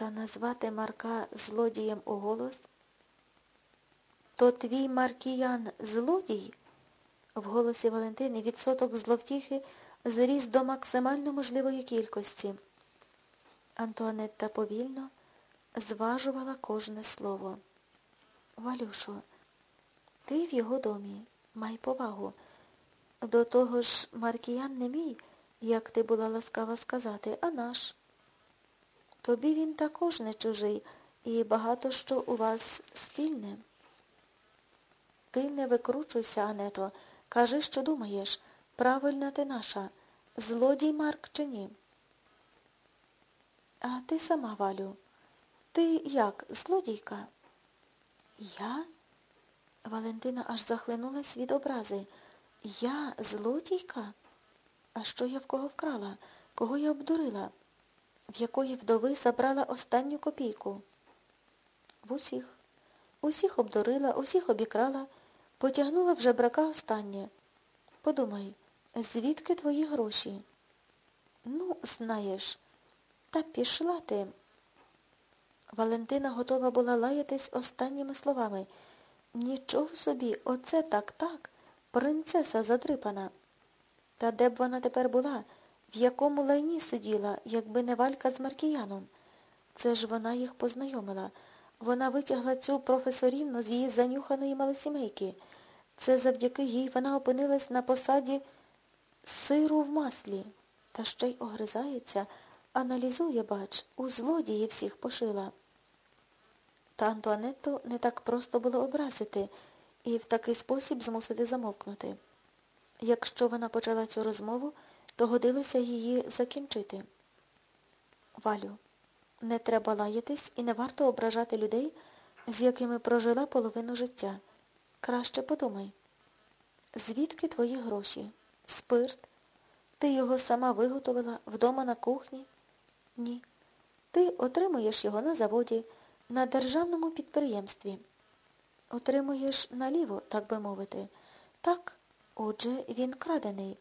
Та назвати Марка злодієм у голос? То твій Маркіян злодій? В голосі Валентини відсоток зловтіхи зріс до максимально можливої кількості. Антуанетта повільно зважувала кожне слово. Валюшо, ти в його домі, май повагу. До того ж, Маркіян не мій, як ти була ласкава сказати, а наш. Тобі він також не чужий і багато що у вас спільне. Ти не викручуйся, Ането, кажи, що думаєш. Правильна ти наша. Злодій Марк чи ні? А ти сама, Валю. Ти як, злодійка? Я? Валентина аж захлинулась від образи. Я злодійка? А що я в кого вкрала? Кого я обдурила? В якої вдови забрала останню копійку? В усіх. Усіх обдурила, усіх обікрала, потягнула в жебрака останнє. Подумай, звідки твої гроші? Ну, знаєш, та пішла ти. Валентина готова була лаятись останніми словами. Нічого собі, оце так-так, принцеса задрипана. Та де б вона тепер була, в якому лайні сиділа, якби не валька з Маркіяном? Це ж вона їх познайомила. Вона витягла цю професорівну з її занюханої малосімейки. Це завдяки їй вона опинилась на посаді сиру в маслі. Та ще й огризається, аналізує, бач, у злодії всіх пошила. Та Антуанетту не так просто було образити і в такий спосіб змусити замовкнути. Якщо вона почала цю розмову, то годилося її закінчити. Валю, не треба лаятись і не варто ображати людей, з якими прожила половину життя. Краще подумай. Звідки твої гроші? Спирт? Ти його сама виготовила вдома на кухні? Ні. Ти отримуєш його на заводі, на державному підприємстві. Отримуєш наліво, так би мовити. Так, отже, він крадений,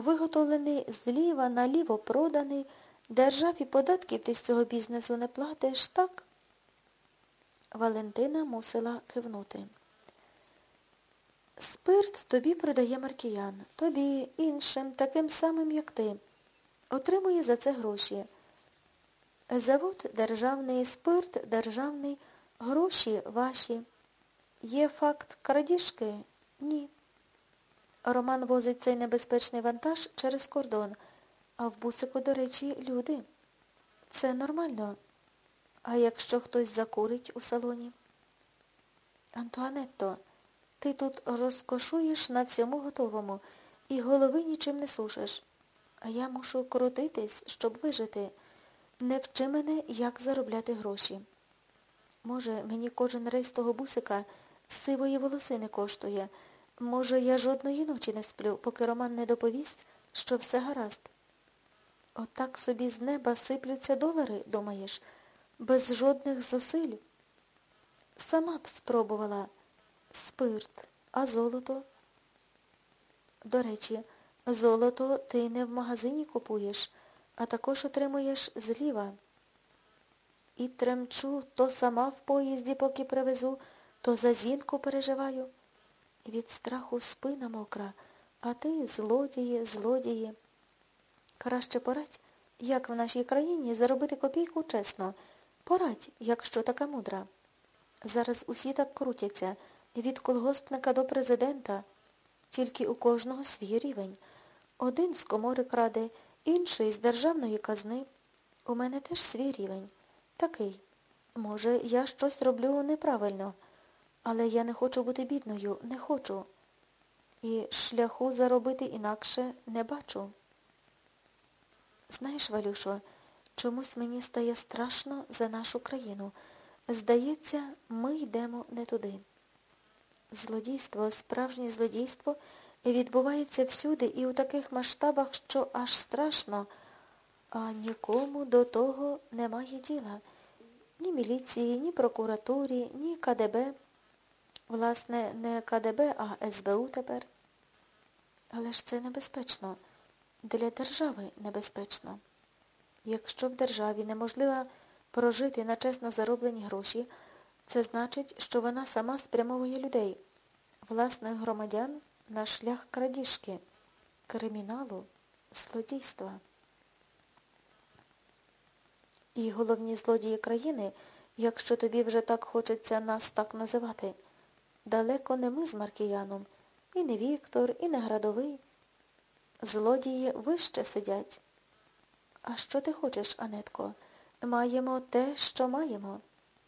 виготовлений зліва наліво проданий, державі податків ти з цього бізнесу не платиш, так? Валентина мусила кивнути. Спирт тобі продає маркіян, тобі, іншим, таким самим, як ти. Отримує за це гроші. Завод державний, спирт державний, гроші ваші. Є факт крадіжки? Ні. Роман возить цей небезпечний вантаж через кордон, а в бусику, до речі, люди. Це нормально. А якщо хтось закурить у салоні? Антуанетто, ти тут розкошуєш на всьому готовому і голови нічим не сушиш. А я мушу крутитись, щоб вижити. Не вчи мене, як заробляти гроші. Може, мені кожен рейс того бусика сивої волосини коштує. Може, я жодної ночі не сплю, поки Роман не доповість, що все гаразд. Отак собі з неба сиплються долари, думаєш, без жодних зусиль. Сама б спробувала спирт, а золото. До речі, золото ти не в магазині купуєш, а також отримуєш зліва. І тремчу то сама в поїзді, поки привезу, то за зінку переживаю. Від страху спина мокра, а ти злодії, злодії. Краще порадь, як в нашій країні заробити копійку чесно. Порадь, якщо така мудра. Зараз усі так крутяться, від колгоспника до президента. Тільки у кожного свій рівень. Один з комори краде, інший з державної казни. У мене теж свій рівень. Такий. Може, я щось роблю неправильно. Але я не хочу бути бідною, не хочу. І шляху заробити інакше не бачу. Знаєш, Валюшо, чомусь мені стає страшно за нашу країну. Здається, ми йдемо не туди. Злодійство, справжнє злодійство відбувається всюди і у таких масштабах, що аж страшно, а нікому до того немає діла. Ні міліції, ні прокуратурі, ні КДБ. Власне, не КДБ, а СБУ тепер. Але ж це небезпечно. Для держави небезпечно. Якщо в державі неможлива Прожити на чесно зароблені гроші це значить, що вона сама спрямовує людей, власних громадян на шлях крадіжки, криміналу, злодійства. І головні злодії країни, якщо тобі вже так хочеться нас так називати, далеко не ми з Маркіяном, і не Віктор, і не Градовий. Злодії вище сидять. А що ти хочеш, Анетко? Маємо те, що маємо.